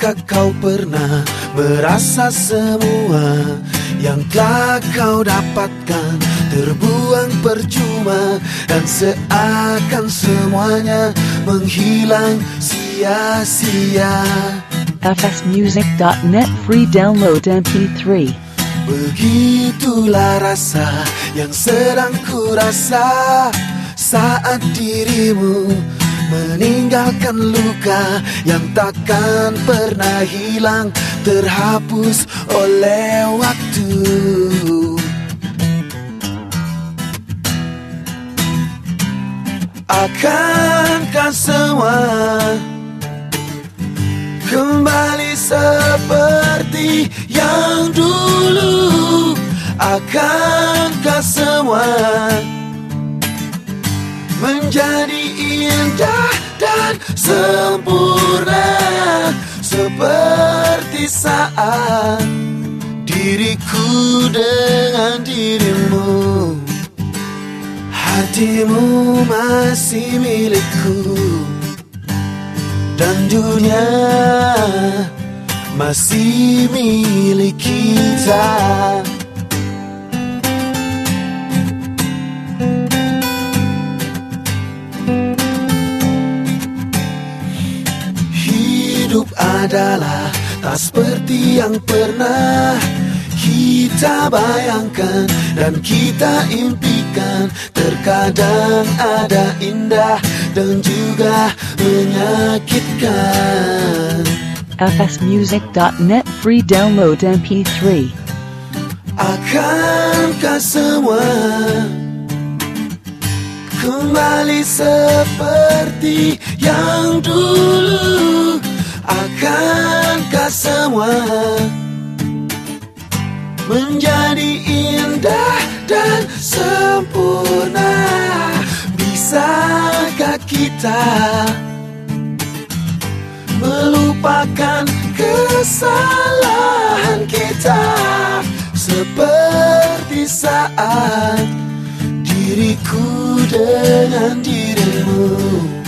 kau pernah merasa semua yang telah kau dapatkan terbuang percuma dan seakan semuanya menghilang sia-sia. fsmusic.net free download mp3 Begitulah rasa yang sedang ku rasa saat dirimu meninggalkan luka yang takkan pernah hilang terhapus oleh waktu. Akankah semua kembali seperti yang dulu? Akankah semua dan sempurna seperti saat diriku dengan dirimu? Hatimu masih milikku dan dunia masih milik kita. Adalah tak seperti yang pernah kita bayangkan dan kita impikan. Terkadang ada indah dan juga menyakitkan. fsmusic.net free download mp3 Akankah semua kembali seperti yang dulu? Semua menjadi indah dan sempurna? Bisakah kita melupakan kesalahan kita seperti saat diriku dengan dirimu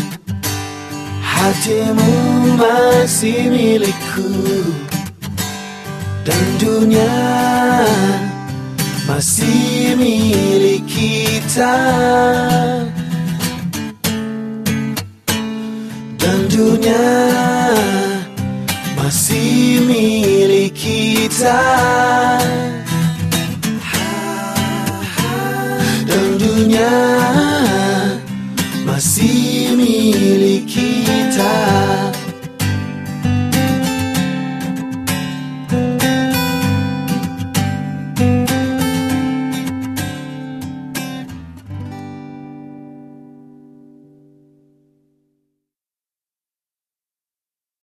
Hatimu masih milikku. Dan dunia masih milik kita. Dan dunia masih milik kita. Dan dunia masih milik kita. time